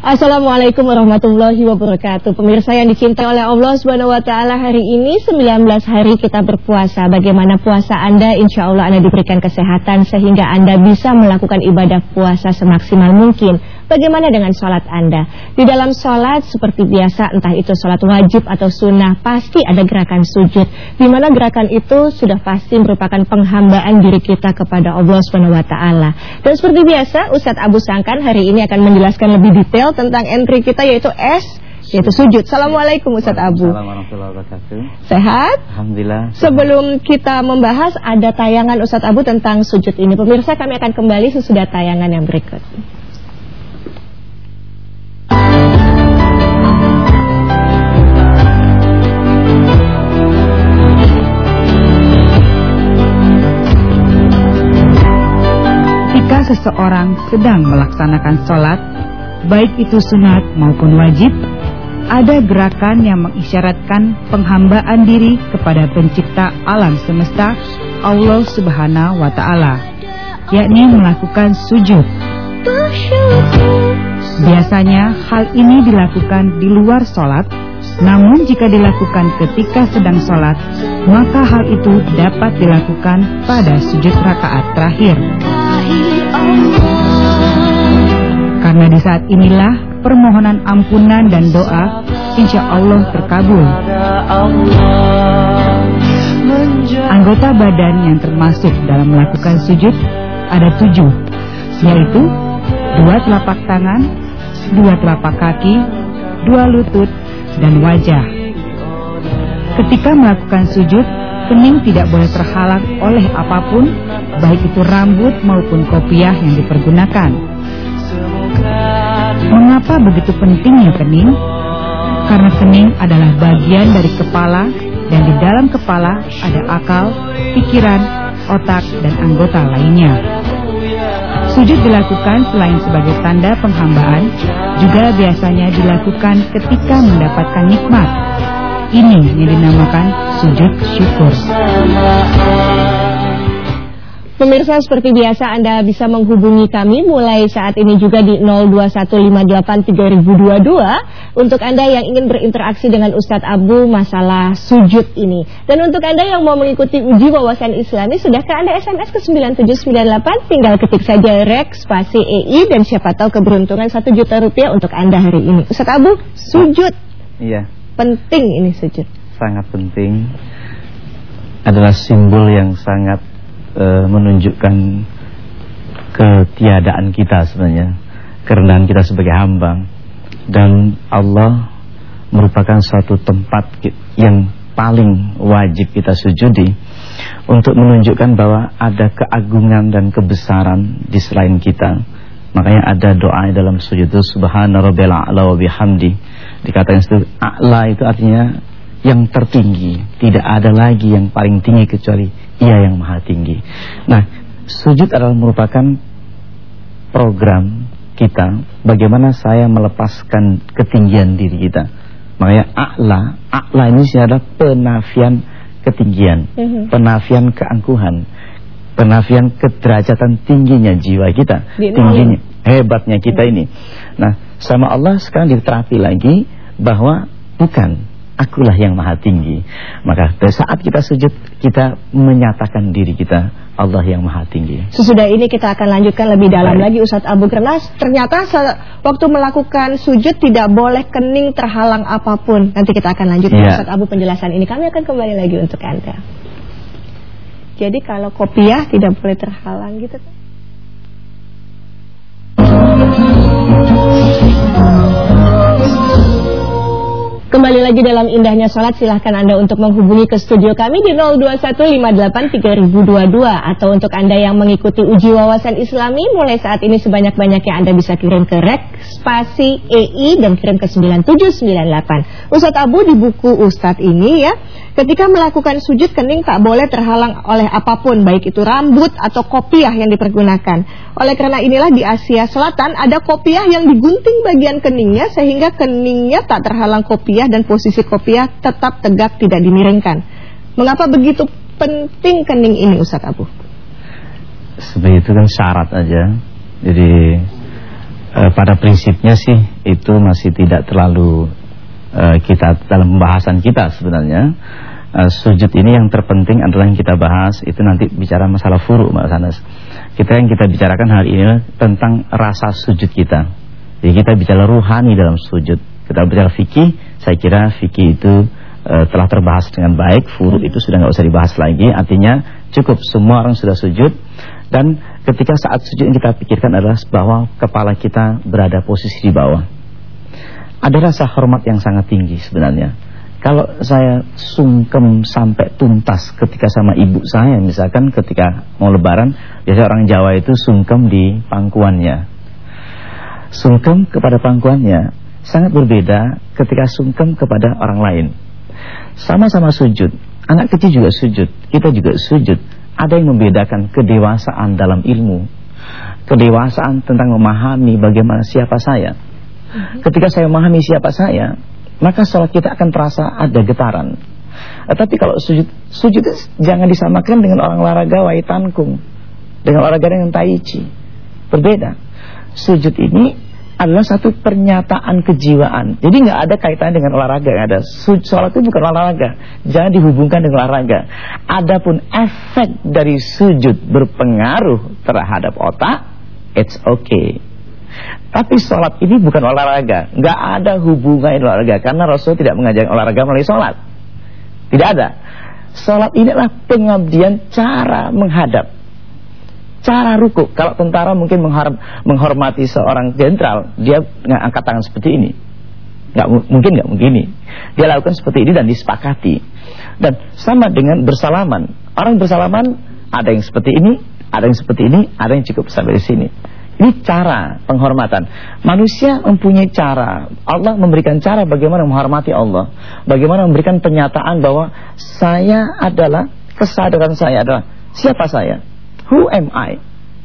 Assalamualaikum warahmatullahi wabarakatuh. Pemirsa yang dicintai oleh Allah taala, hari ini 19 hari kita berpuasa. Bagaimana puasa Anda? Insya Allah Anda diberikan kesehatan sehingga Anda bisa melakukan ibadah puasa semaksimal mungkin. Bagaimana dengan sholat Anda? Di dalam sholat seperti biasa, entah itu sholat wajib atau sunnah, pasti ada gerakan sujud. Di mana gerakan itu sudah pasti merupakan penghambaan diri kita kepada Allah Subhanahu wa taala. Dan seperti biasa, Ustadz Abu Sangkan hari ini akan menjelaskan lebih detail tentang entry kita yaitu S yaitu sujud. Assalamualaikum Ustaz Abu. Sehat? Alhamdulillah. Sebelum kita membahas ada tayangan Ustaz Abu tentang sujud ini. Pemirsa kami akan kembali sesudah tayangan yang berikut. Seseorang sedang melaksanakan sholat baik itu sunat maupun wajib, ada gerakan yang mengisyaratkan penghambaan diri kepada pencipta alam semesta Allah Subhanahu wa taala, yakni melakukan sujud. Biasanya hal ini dilakukan di luar sholat, namun jika dilakukan ketika sedang sholat, maka hal itu dapat dilakukan pada sujud rakaat terakhir. Karena di saat inilah permohonan ampunan dan doa insya Allah terkabul. Anggota badan yang termasuk dalam melakukan sujud ada tujuh, yaitu dua telapak tangan, dua telapak kaki, dua lutut, dan wajah. Ketika melakukan sujud, kening tidak boleh terhalang oleh apa pun, baik itu rambut maupun kopiah yang dipergunakan. Mengapa begitu pentingnya kening? Karena kening adalah bagian dari kepala dan di dalam kepala ada akal, pikiran, otak, dan anggota lainnya. Sujud dilakukan selain sebagai tanda penghambaan, juga biasanya dilakukan ketika mendapatkan nikmat. Ini yang dinamakan sujud syukur. Pemirsa seperti biasa Anda bisa menghubungi kami mulai saat ini juga di 02158322 untuk Anda yang ingin berinteraksi dengan Ustadz Abu masalah sujud ini. Dan untuk Anda yang mau mengikuti uji wawasan Islami sudahkah Anda SMS ke 9798 tinggal ketik saja rek spasi EI dan siapa tahu keberuntungan 1 juta rupiah untuk Anda hari ini. Ustadz Abu, sujud. Iya. Penting ini sujud. Sangat penting. Adalah simbol yang sangat e, menunjukkan ketiadaan kita sebenarnya kerendahan kita sebagai hamba dan Allah merupakan suatu tempat yang paling wajib kita sujudi untuk menunjukkan bahwa ada keagungan dan kebesaran di selain kita. Makanya ada doa dalam sujud itu subhana rabbil a'la wa bihamdi. Dikatakan itu a'la itu artinya yang tertinggi. Tidak ada lagi yang paling tinggi kecuali ia yang maha tinggi. Nah, sujud adalah merupakan program kita bagaimana saya melepaskan ketinggian diri kita. Makanya a'la, a'la ini adalah penafian ketinggian, mhm. penafian keangkuhan, penafian kederajatan tingginya jiwa kita, tingginya hebatnya kita ini. Nah, sama Allah sekarang diterapi lagi bahwa bukan akulah yang maha tinggi. Maka saat kita sujud, kita menyatakan diri kita Allah yang maha tinggi. Sesudah ini kita akan lanjutkan lebih dalam Baik. lagi Ustadz Abu Kernas. Ternyata waktu melakukan sujud tidak boleh kening terhalang apa pun. Nanti kita akan lanjutkan ya. Ustadz Abu penjelasan ini. Kami akan kembali lagi untuk Anda. Jadi kalau kopiah tidak boleh terhalang gitu. Kembali lagi dalam indahnya sholat silahkan Anda untuk menghubungi ke studio kami di 02158322 atau untuk Anda yang mengikuti uji wawasan islami mulai saat ini sebanyak-banyaknya Anda bisa kirim ke rek spasi EI dan kirim ke 9798 Ustadz Abu di buku Ustadz ini ya ketika melakukan sujud kening tak boleh terhalang oleh apa pun baik itu rambut atau kopiah yang dipergunakan oleh karena inilah di Asia Selatan ada kopiah yang digunting bagian keningnya sehingga keningnya tak terhalang kopiah dan posisi kopiah tetap tegak tidak dimiringkan. Mengapa begitu penting kening ini Ustaz Abu? Sebenarnya itu kan syarat aja. Jadi uh, pada prinsipnya sih itu masih tidak terlalu uh, kita dalam pembahasan kita sebenarnya. Uh, sujud ini yang terpenting adalah yang kita bahas itu nanti bicara masalah furu Mbak Sanas. Kita yang kita bicarakan hari ini tentang rasa sujud kita. Jadi kita bicara ruhani dalam sujud. Kita bicara fikih, saya kira fikih itu uh, telah terbahas dengan baik, furu itu sudah nggak usah dibahas lagi. Artinya cukup semua orang sudah sujud dan ketika saat sujud yang kita pikirkan adalah bahwa kepala kita berada posisi di bawah. Ada rasa hormat yang sangat tinggi sebenarnya. Kalau saya sungkem sampai tuntas ketika sama ibu saya misalkan ketika mau lebaran, biasanya orang Jawa itu sungkem di pangkuannya. Sungkem kepada pangkuannya sangat berbeda ketika sungkem kepada orang lain. Sama-sama sujud, anak kecil juga sujud, kita juga sujud ada yang membedakan kedewasaan dalam ilmu kedewasaan tentang memahami bagaimana siapa saya mhm. ketika saya memahami siapa saya maka sholat kita akan terasa ada getaran tapi kalau sujud sujud jangan disamakan dengan orang olahraga waitankum dengan olahraga dengan tai chi berbeda sujud ini adalah satu pernyataan kejiwaan. Jadi nggak ada kaitannya dengan olahraga, ada. Sholat itu bukan olahraga, jangan dihubungkan dengan olahraga. Adapun efek dari sujud berpengaruh terhadap otak, it's okay. Tapi sholat ini bukan olahraga, nggak ada hubungan olahraga karena Rasul tidak mengajarkan olahraga melalui sholat. Tidak ada. Sholat ini adalah pengabdian cara menghadap cara ruku. Kalau tentara mungkin menghormati seorang jenderal, dia angkat tangan seperti ini. Nggak mungkin nggak begini. Dia lakukan seperti ini dan disepakati. Dan sama dengan bersalaman. Orang bersalaman ada yang seperti ini, ada yang seperti ini, ada yang cukup sampai di sini. Ini cara penghormatan. Manusia mempunyai cara. Allah memberikan cara bagaimana menghormati Allah. Bagaimana memberikan pernyataan bahwa saya adalah kesadaran saya adalah siapa saya. Who am I?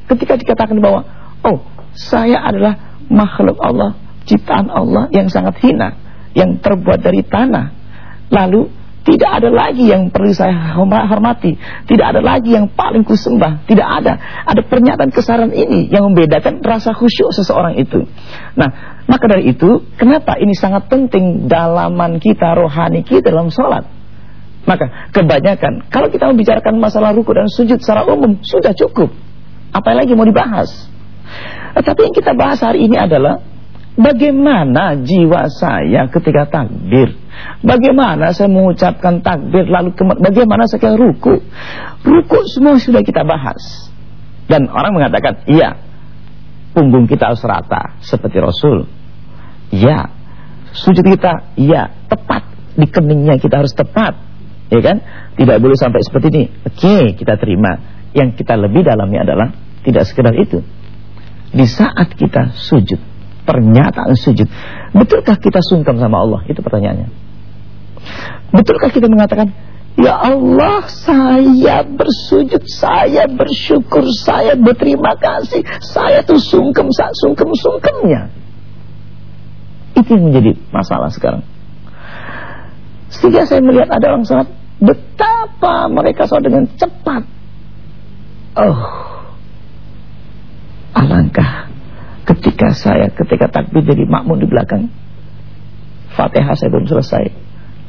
Ketika dikatakan bahwa oh, saya adalah makhluk Allah, ciptaan Allah yang sangat hina, yang terbuat dari tanah. Lalu tidak ada lagi yang perlu saya hormati, tidak ada lagi yang paling kusembah, tidak ada. Ada pernyataan kesaran ini yang membedakan rasa khusyuk seseorang itu. Nah, maka dari itu, kenapa ini sangat penting dalaman kita, rohani kita dalam sholat? Maka kebanyakan kalau kita membicarakan masalah ruku dan sujud secara umum sudah cukup. Apa lagi mau dibahas? Tetapi yang kita bahas hari ini adalah bagaimana jiwa saya ketika takbir. Bagaimana saya mengucapkan takbir lalu bagaimana saya ruku. Ruku semua sudah kita bahas. Dan orang mengatakan, iya, punggung kita harus rata seperti Rasul. Iya, sujud kita, iya, tepat di keningnya kita harus tepat ya kan? Tidak boleh sampai seperti ini. Oke, okay, kita terima. Yang kita lebih dalamnya adalah tidak sekedar itu. Di saat kita sujud, pernyataan sujud, betulkah kita sungkem sama Allah? Itu pertanyaannya. Betulkah kita mengatakan, Ya Allah, saya bersujud, saya bersyukur, saya berterima kasih, saya tuh sungkem, sungkem-sungkemnya. Itu yang menjadi masalah sekarang. Sehingga saya melihat ada orang sholat Betapa mereka sholat dengan cepat Oh Alangkah Ketika saya ketika takbir jadi makmum di belakang Fatihah saya belum selesai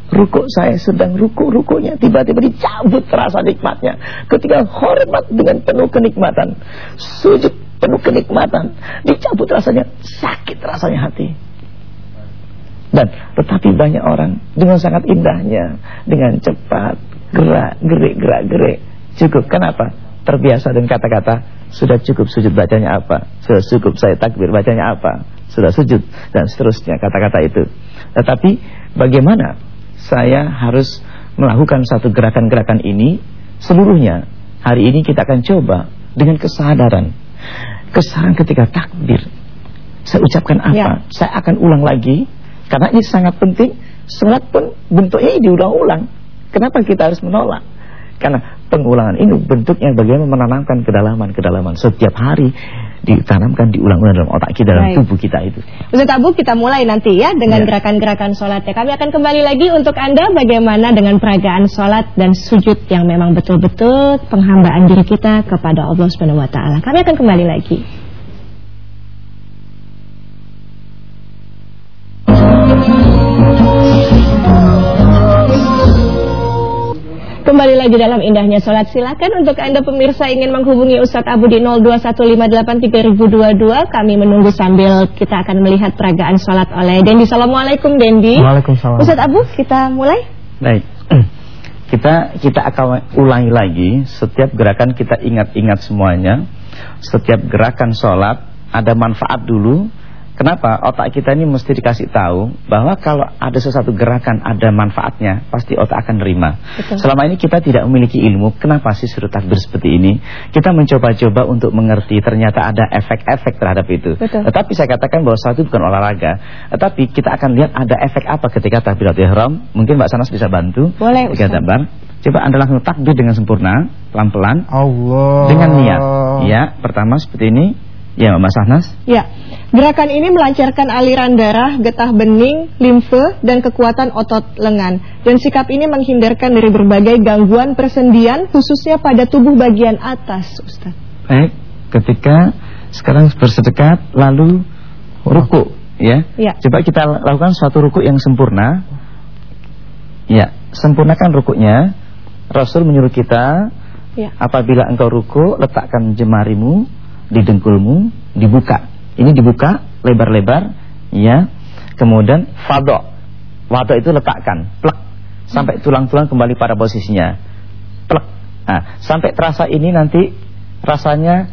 Rukuk saya sedang ruku-rukunya Tiba-tiba dicabut rasa nikmatnya Ketika hormat dengan penuh kenikmatan Sujud penuh kenikmatan Dicabut rasanya Sakit rasanya hati dan tetapi banyak orang dengan sangat indahnya, dengan cepat, gerak, gerik, gerak, gerik. Cukup. Kenapa? Terbiasa dengan kata-kata, sudah cukup sujud bacanya apa? Sudah cukup saya takbir bacanya apa? Sudah sujud dan seterusnya kata-kata itu. Tetapi bagaimana saya harus melakukan satu gerakan-gerakan ini seluruhnya? Hari ini kita akan coba dengan kesadaran. Kesadaran ketika takbir. Saya ucapkan apa? Ya. Saya akan ulang lagi karena ini sangat penting. Sholat pun bentuknya diulang-ulang. Kenapa kita harus menolak? Karena pengulangan ini bentuknya bagaimana menanamkan kedalaman-kedalaman setiap hari ditanamkan diulang-ulang dalam otak kita dalam Baik. tubuh kita itu. Ustaz Abu kita mulai nanti ya dengan ya. gerakan-gerakan ya. sholatnya. Kami akan kembali lagi untuk Anda bagaimana dengan peragaan sholat dan sujud yang memang betul-betul penghambaan diri kita kepada Allah Subhanahu wa taala. Kami akan kembali lagi. Kembali lagi dalam indahnya sholat silakan untuk anda pemirsa ingin menghubungi Ustadz Abu di 02158322 kami menunggu sambil kita akan melihat peragaan sholat oleh Dendi. Assalamualaikum Dendi. Waalaikumsalam. Ustadz Abu kita mulai. Baik. Kita kita akan ulangi lagi setiap gerakan kita ingat-ingat semuanya. Setiap gerakan sholat ada manfaat dulu Kenapa? Otak kita ini mesti dikasih tahu bahwa kalau ada sesuatu gerakan ada manfaatnya, pasti otak akan nerima. Betul. Selama ini kita tidak memiliki ilmu, kenapa sih suruh takbir seperti ini? Kita mencoba-coba untuk mengerti, ternyata ada efek-efek terhadap itu. Betul. Tetapi saya katakan bahwa satu bukan olahraga, tetapi kita akan lihat ada efek apa ketika takbiratul ihram. Mungkin Mbak Sanas bisa bantu. Boleh, Ustaz. Coba Anda langsung takbir dengan sempurna, pelan-pelan. Allah. Dengan niat. Ya, pertama seperti ini. Ya, Mbak Sahnas. Ya. Gerakan ini melancarkan aliran darah, getah bening, limfe, dan kekuatan otot lengan. Dan sikap ini menghindarkan dari berbagai gangguan persendian, khususnya pada tubuh bagian atas, Ustaz. Baik, ketika sekarang bersedekat, lalu ruku, ya. ya. Coba kita lakukan suatu ruku yang sempurna. Ya, sempurnakan rukuknya. Rasul menyuruh kita, ya. apabila engkau ruku, letakkan jemarimu di dengkulmu, dibuka ini dibuka lebar-lebar ya. Kemudian fado. Fado itu letakkan, plek sampai tulang-tulang kembali pada posisinya. Plek. Nah, sampai terasa ini nanti rasanya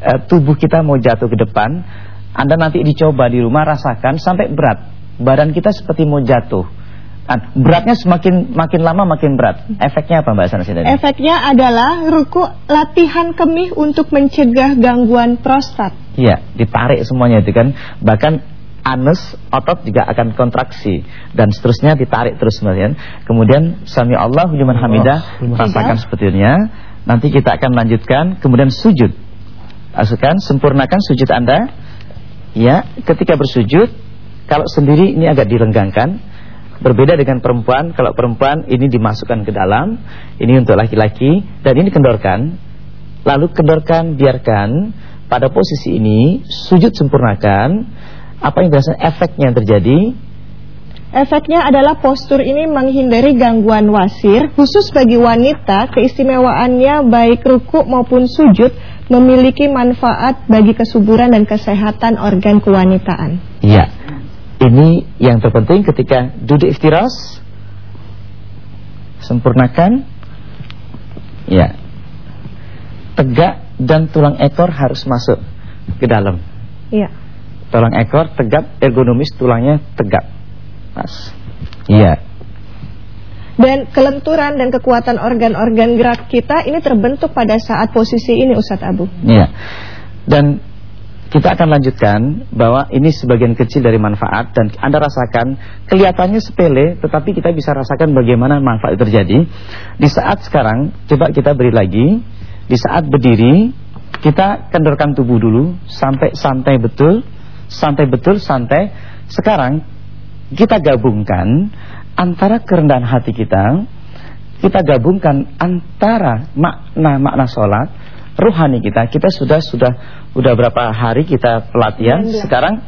eh, tubuh kita mau jatuh ke depan. Anda nanti dicoba di rumah rasakan sampai berat. Badan kita seperti mau jatuh. Nah, beratnya semakin makin lama makin berat. Efeknya apa Mbak Sanasi Efeknya adalah ruku latihan kemih untuk mencegah gangguan prostat. Iya, ditarik semuanya itu kan. Bahkan anus otot juga akan kontraksi dan seterusnya ditarik terus kemudian. Kemudian sami Allah liman hamidah rasakan seperti ini. Nanti kita akan lanjutkan kemudian sujud. Masukkan sempurnakan sujud Anda. Ya, ketika bersujud kalau sendiri ini agak direnggangkan Berbeda dengan perempuan, kalau perempuan ini dimasukkan ke dalam, ini untuk laki-laki dan ini kendorkan. Lalu kendorkan, biarkan pada posisi ini sujud sempurnakan. Apa yang biasanya efeknya yang terjadi? Efeknya adalah postur ini menghindari gangguan wasir, khusus bagi wanita keistimewaannya baik ruku maupun sujud memiliki manfaat bagi kesuburan dan kesehatan organ kewanitaan. Iya. Ini yang terpenting ketika duduk istiras Sempurnakan Ya Tegak dan tulang ekor harus masuk ke dalam. Iya Tulang ekor tegak, ergonomis tulangnya tegak. Mas. Iya. Dan kelenturan dan kekuatan organ-organ gerak kita ini terbentuk pada saat posisi ini Ustadz Abu. Iya. Dan kita akan lanjutkan bahwa ini sebagian kecil dari manfaat dan Anda rasakan kelihatannya sepele tetapi kita bisa rasakan bagaimana manfaat terjadi. Di saat sekarang coba kita beri lagi di saat berdiri kita kendorkan tubuh dulu sampai santai betul, santai betul, santai. Sekarang kita gabungkan antara kerendahan hati kita, kita gabungkan antara makna-makna sholat ruhani kita. Kita sudah sudah sudah berapa hari kita pelatihan. Sekarang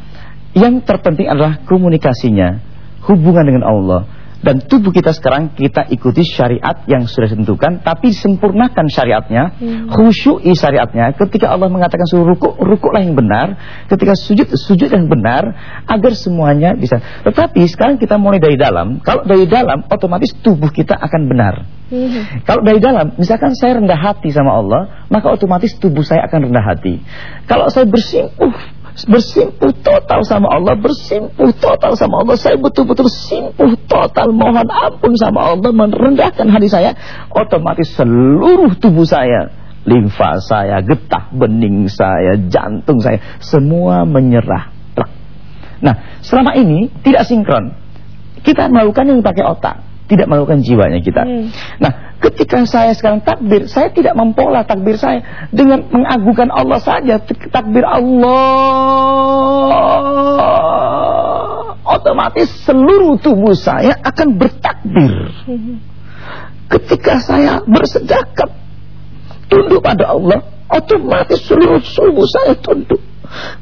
yang terpenting adalah komunikasinya, hubungan dengan Allah. Dan tubuh kita sekarang kita ikuti syariat yang sudah ditentukan Tapi sempurnakan syariatnya hmm. Khusyui syariatnya. Ketika Allah mengatakan suruh rukuk, rukuklah yang benar. Ketika sujud, sujud yang benar Agar semuanya bisa. Tetapi sekarang kita mulai dari dalam. Kalau dari dalam otomatis tubuh kita akan benar. Hmm. Kalau dari dalam Misalkan saya rendah hati sama Allah Maka otomatis tubuh saya akan rendah hati. Kalau saya bersimpuh bersimpuh total sama Allah, bersimpuh total sama Allah. Saya betul-betul simpuh total mohon ampun sama Allah, merendahkan hati saya, otomatis seluruh tubuh saya, limfa saya, getah bening saya, jantung saya, semua menyerah. Nah, selama ini tidak sinkron. Kita melakukan yang pakai otak tidak melakukan jiwanya kita. Hmm. Nah, ketika saya sekarang takbir, saya tidak mempola takbir saya dengan mengagungkan Allah saja. Takbir Allah, otomatis seluruh tubuh saya akan bertakbir. Hmm. Ketika saya bersejakat tunduk pada Allah, otomatis seluruh tubuh saya tunduk.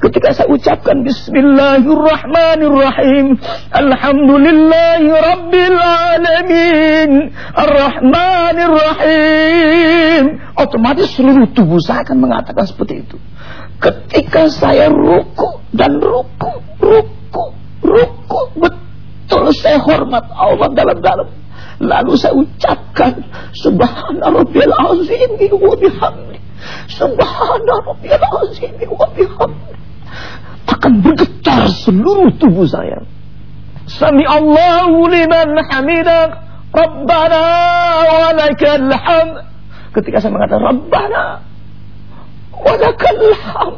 Ketika saya ucapkan Bismillahirrahmanirrahim. Alhamdulillahi Rabbil Otomatis seluruh tubuh saya akan mengatakan seperti itu. Ketika saya ruku dan ruku, ruku, ruku Betul saya hormat Allah dalam-dalam. Lalu saya ucapkan Subhana Rabbil Azim wa bihamdi Subhana Rabbil Azim wa bihamdi Akan bergetar seluruh tubuh saya. Sami Allahu liman hamidah Rabbana wa lakal hamd. Ketika saya mengatakan Rabbana wa lakal hamd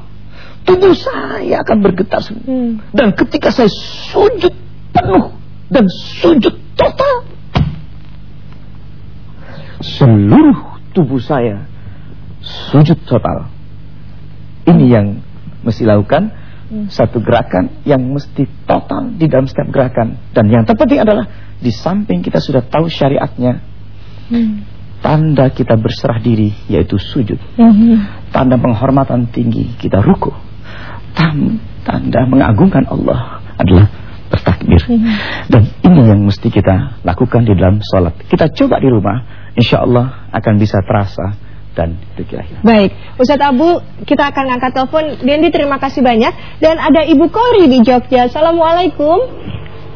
Tubuh saya akan bergetar hmm. Dan ketika saya sujud penuh Dan sujud total seluruh tubuh saya sujud total. Ini yang mesti lakukan hmm. satu gerakan yang mesti total di dalam setiap gerakan dan yang terpenting adalah di samping kita sudah tahu syariatnya hmm. tanda kita berserah diri yaitu sujud hmm. tanda penghormatan tinggi kita ruku tanda mengagungkan Allah adalah bertakbir hmm. dan ini yang mesti kita lakukan di dalam sholat kita coba di rumah insya Allah akan bisa terasa dan itu kira-kira. Baik, Ustadz Abu, kita akan angkat telepon. Dendi terima kasih banyak. Dan ada Ibu Kori di Jogja. Assalamualaikum.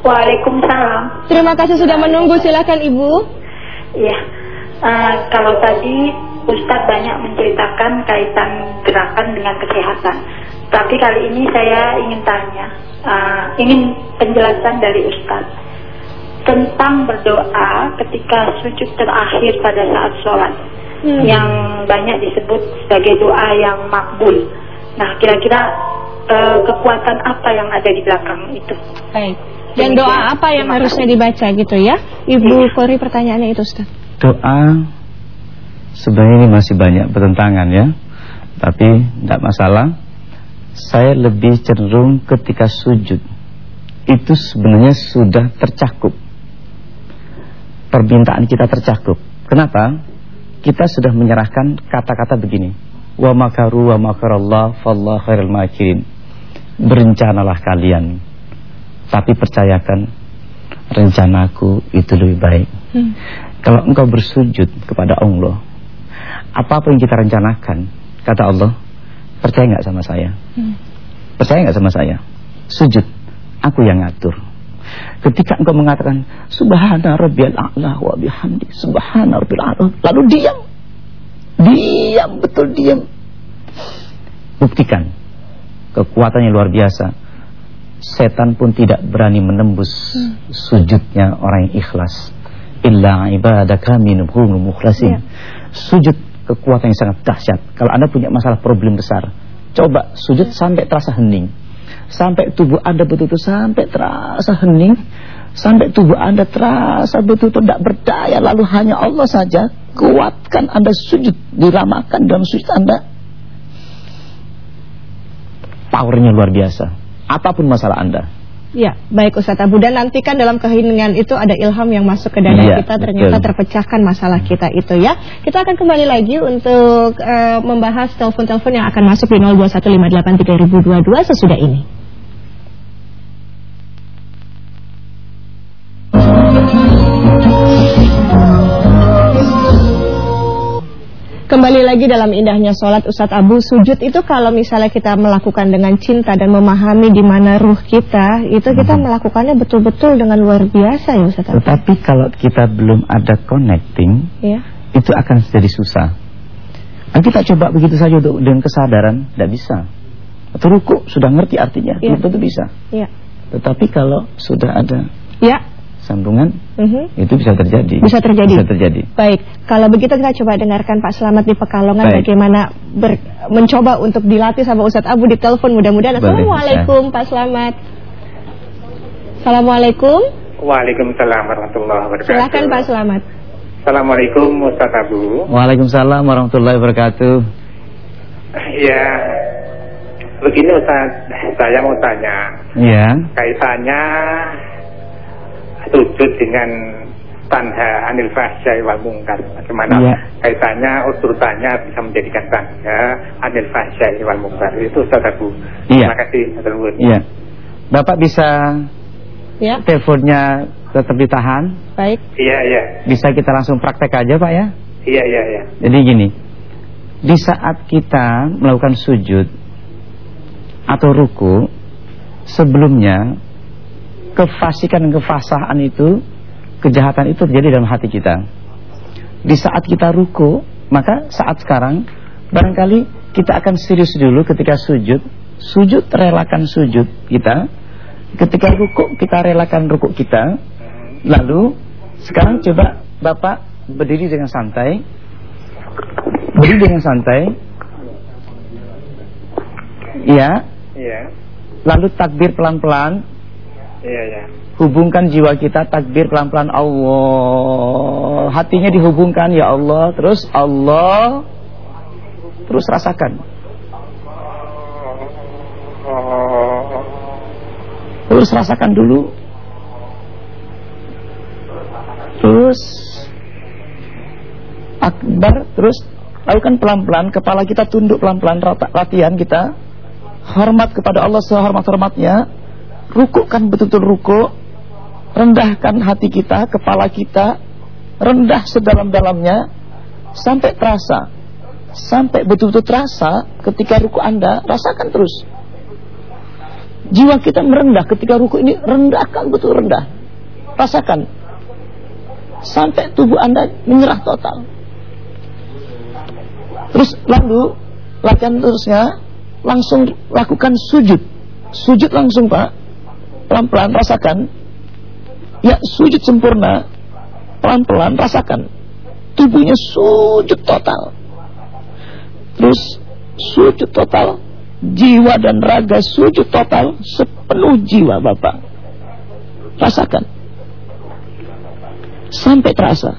Waalaikumsalam. Terima kasih sudah menunggu. Silakan Ibu. Iya, uh, kalau tadi Ustadz banyak menceritakan kaitan gerakan dengan kesehatan. Tapi kali ini saya ingin tanya, uh, ingin penjelasan dari Ustadz tentang berdoa ketika sujud terakhir pada saat sholat hmm. yang banyak disebut sebagai doa yang makbul. Nah, kira-kira uh, kekuatan apa yang ada di belakang itu? Baik. Dan doa apa yang harusnya dibaca gitu ya? Ibu Kori iya. pertanyaannya itu, Ustaz. Doa sebenarnya ini masih banyak bertentangan ya. Tapi tidak masalah. Saya lebih cenderung ketika sujud itu sebenarnya sudah tercakup permintaan kita tercakup. Kenapa? Kita sudah menyerahkan kata-kata begini. Wa makaru wa makarallah fallahu khairul makirin. Berencanalah kalian. Tapi percayakan rencanaku itu lebih baik. Hmm. Kalau engkau bersujud kepada Allah, apa yang kita rencanakan, kata Allah, percaya nggak sama saya? Hmm. Percaya nggak sama saya? Sujud, aku yang ngatur. Ketika engkau mengatakan subhana rabbiyal a'la wa bihamdi subhana rabbil a'la lalu diam. Diam betul diam. Buktikan kekuatannya luar biasa. Setan pun tidak berani menembus hmm. sujudnya orang yang ikhlas. Illa ibadaka minhum mukhlasin. Ya. Sujud kekuatan yang sangat dahsyat. Kalau Anda punya masalah problem besar, coba sujud sampai terasa hening sampai tubuh Anda betul-betul sampai terasa hening, sampai tubuh Anda terasa betul-betul tidak berdaya, lalu hanya Allah saja kuatkan Anda sujud, diramakan dalam sujud Anda. Powernya luar biasa. Apa pun masalah Anda. Ya, baik Ustaz Abu dan nantikan dalam keheningan itu ada ilham yang masuk ke dada ya, kita ternyata betul. terpecahkan masalah kita itu ya. Kita akan kembali lagi untuk uh, membahas telepon-telepon yang akan masuk di 02158322 sesudah ini. Kembali lagi dalam indahnya sholat Ustadz Abu Sujud itu kalau misalnya kita melakukan dengan cinta dan memahami di mana ruh kita Itu kita hmm. melakukannya betul-betul dengan luar biasa ya Ustadz Abu Tetapi kalau kita belum ada connecting ya. Itu akan jadi susah Dan kita coba begitu saja untuk dengan kesadaran Tidak bisa Atau ruku sudah ngerti artinya ya. Tentu bisa ya. Tetapi kalau sudah ada Ya sambungan mhm. -huh. itu bisa terjadi. Bisa terjadi. Bisa terjadi. Baik, kalau begitu kita coba dengarkan Pak Selamat di Pekalongan Baik. bagaimana ber, mencoba untuk dilatih sama Ustadz Abu di telepon mudah-mudahan. Assalamualaikum Pak Selamat. Assalamualaikum. Waalaikumsalam warahmatullahi wabarakatuh. Silakan Pak Selamat. Assalamualaikum Ustadz Abu. Waalaikumsalam warahmatullahi wabarakatuh. Ya, begini Ustaz, saya mau tanya. Ya. Kaitannya sujud dengan tanha anil fahsyai wal mungkar. Bagaimana Iya. kaitannya urutannya bisa menjadikan tanha anil fahsyai wal mungkar. Itu Ustaz Abu. Iya. Terima kasih. Nuhun. Iya. Bapak bisa Ya, teleponnya tetap ditahan? baik. Iya, iya. Bisa kita langsung praktek aja Pak ya? Iya, iya, iya. Jadi gini, di saat kita melakukan sujud atau ruku, sebelumnya kefasikan dan kefasahan itu, kejahatan itu terjadi dalam hati kita. Di saat kita ruku, maka saat sekarang barangkali kita akan serius dulu ketika sujud. Sujud relakan sujud kita. Ketika ruku kita relakan ruku kita. Lalu sekarang coba Bapak berdiri dengan santai. Berdiri dengan santai. Iya. Iya. Lalu takbir pelan-pelan. Iya, iya. Hubungkan jiwa kita takbir pelan-pelan Allah. Hatinya dihubungkan ya Allah. Terus Allah. Terus rasakan. Terus rasakan dulu. Terus akbar terus lakukan pelan-pelan kepala kita tunduk pelan-pelan latihan kita hormat kepada Allah sehormat-hormatnya rukukkan betul-betul rukuk rendahkan hati kita kepala kita rendah sedalam-dalamnya sampai terasa sampai betul-betul terasa ketika ruku Anda rasakan terus Jiwa kita merendah ketika ruku ini rendahkan betul rendah. Rasakan. Sampai tubuh Anda menyerah total. Terus lalu latihan terusnya langsung lakukan sujud. Sujud langsung Pak. Pelan-pelan rasakan. Ya sujud sempurna. Pelan-pelan rasakan. Tubuhnya sujud total. Terus sujud total jiwa dan raga sujud total sepenuh jiwa Bapak. Rasakan. Sampai terasa.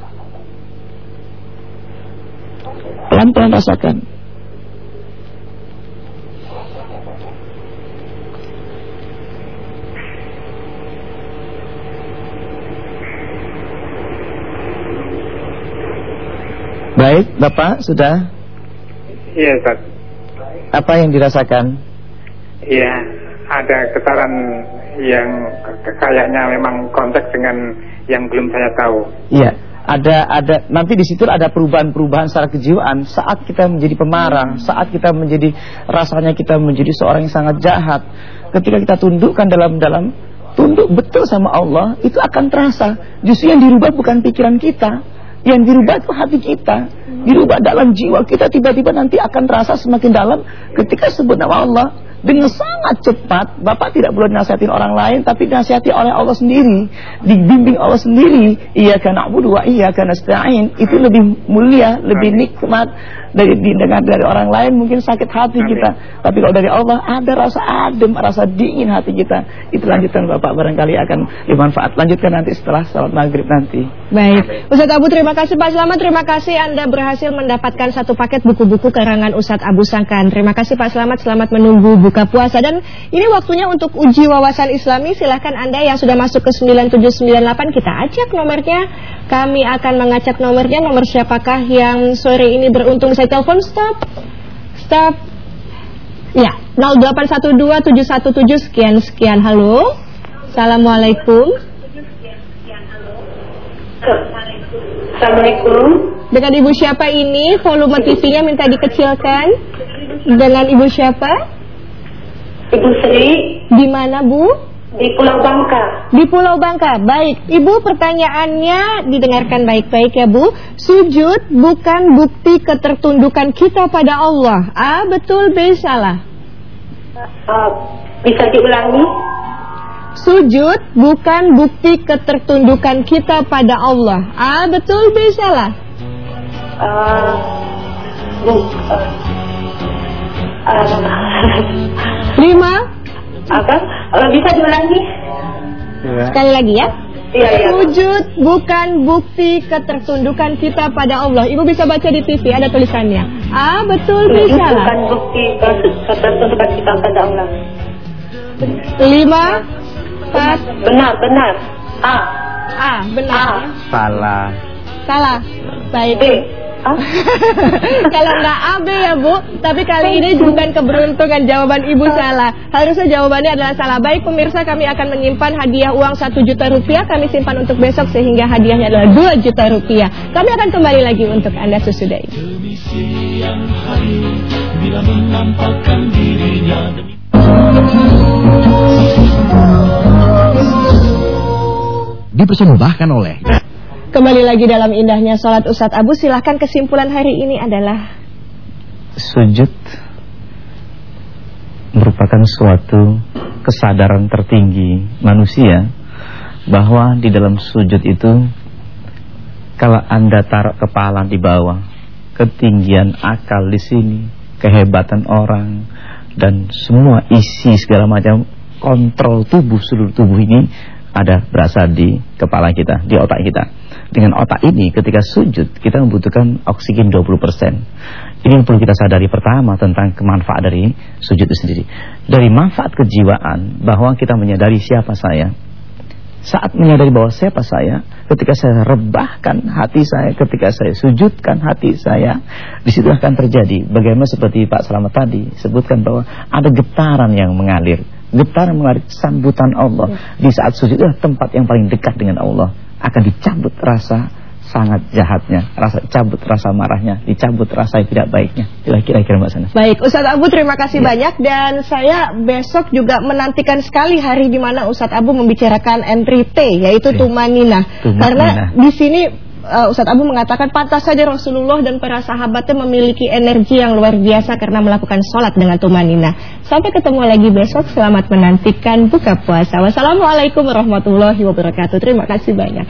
Pelan-pelan rasakan. Baik, Bapak sudah Iya, Ustaz. apa yang dirasakan? Iya, ada getaran yang kayaknya memang konteks dengan yang belum saya tahu. Iya, ada ada nanti di situ ada perubahan-perubahan secara kejiwaan saat kita menjadi pemarah, saat kita menjadi rasanya kita menjadi seorang yang sangat jahat. Ketika kita tundukkan dalam dalam tunduk betul sama Allah, itu akan terasa. Justru yang dirubah bukan pikiran kita, yang dirubah itu hati kita. Dirubah dalam jiwa kita tiba-tiba nanti akan terasa semakin dalam ketika sebut nama Allah dengan sangat cepat. Bapak tidak perlu nasihatin orang lain tapi nasihati oleh Allah sendiri, dibimbing Allah sendiri. Iya karena na'budu wa iya karena nasta'in. Itu lebih mulia, lebih nikmat dari didengar dari orang lain mungkin sakit hati Amin. kita. Tapi kalau dari Allah ada rasa adem, rasa dingin hati kita. Itu lanjutan Bapak barangkali akan dimanfaat. Lanjutkan nanti setelah salat maghrib nanti. Baik, Ustadz Abu terima kasih Pak Selamat, terima kasih Anda berhasil mendapatkan satu paket buku-buku karangan Ustadz Abu Sangkan. Terima kasih Pak Selamat, selamat menunggu buka puasa dan ini waktunya untuk uji wawasan Islami. Silahkan Anda yang sudah masuk ke 9798 kita acak nomornya. Kami akan mengacak nomornya. Nomor siapakah yang sore ini beruntung? Saya telepon stop, stop. Ya, 0812717 sekian sekian. Halo, assalamualaikum. Assalamualaikum. Dengan ibu siapa ini? Volume TV-nya minta dikecilkan. Dengan ibu siapa? Ibu Sri Di mana, Bu? di Pulau Bangka. Di Pulau Bangka. Baik, Ibu pertanyaannya didengarkan baik-baik ya, Bu. Sujud bukan bukti ketertundukan kita pada Allah. A, betul, B, salah. Uh, bisa diulangi? Sujud bukan bukti ketertundukan kita pada Allah. A, betul, B, salah. Uh, bu, uh, uh, Lima, apa? Uh, bisa diulangi? sekali lagi ya. Iya, iya. Sujud bukan bukti ketertundukan kita pada Allah. Ibu bisa baca di TV ada tulisannya. A betul Sujud bisa bukan bukti ketertundukan kita pada Allah. Lima, empat, Benar, benar. A. A, benar. A. Salah. Salah. Baik. B. Ah, Kalau nggak A, B ya Bu. Tapi kali ini bukan keberuntungan jawaban Ibu salah. Harusnya jawabannya adalah salah. Baik pemirsa kami akan menyimpan hadiah uang 1 juta rupiah. Kami simpan untuk besok sehingga hadiahnya adalah 2 juta rupiah. Kami akan kembali lagi untuk Anda sesudah ini. Dipersembahkan oleh Kembali lagi dalam indahnya sholat Ustadz Abu. Silahkan kesimpulan hari ini adalah Sujud merupakan suatu kesadaran tertinggi manusia bahwa di dalam sujud itu kalau Anda taruh kepala di bawah, ketinggian akal di sini, kehebatan orang dan semua isi segala macam kontrol tubuh seluruh tubuh ini ada berasal di kepala kita, di otak kita. Dengan otak ini ketika sujud kita membutuhkan oksigen 20%. Ini yang perlu kita sadari pertama tentang kemanfaat dari sujud itu sendiri. Dari manfaat kejiwaan bahwa kita menyadari siapa saya. Saat menyadari bahwa siapa saya, ketika saya rebahkan hati saya, ketika saya sujudkan hati saya, di situ akan terjadi bagaimana seperti Pak Selamat tadi sebutkan bahwa ada getaran yang mengalir, getaran mengalir sambutan Allah di saat sujud adalah tempat yang paling dekat dengan Allah akan dicabut rasa sangat jahatnya, rasa cabut rasa marahnya, dicabut rasa yang tidak baiknya. Itulah kira-kira Mbak Sana. Baik, Ustadz Abu terima kasih banyak dan saya besok juga menantikan sekali hari di mana Ustadz Abu membicarakan entry T yaitu Iya. tumanina. Tumanina. Karena di sini uh, Ustadz Abu mengatakan pantas saja Rasulullah dan para sahabatnya memiliki energi yang luar biasa karena melakukan sholat dengan tumanina. Sampai ketemu lagi besok. Selamat menantikan buka puasa. Wassalamualaikum warahmatullahi wabarakatuh. Terima kasih banyak.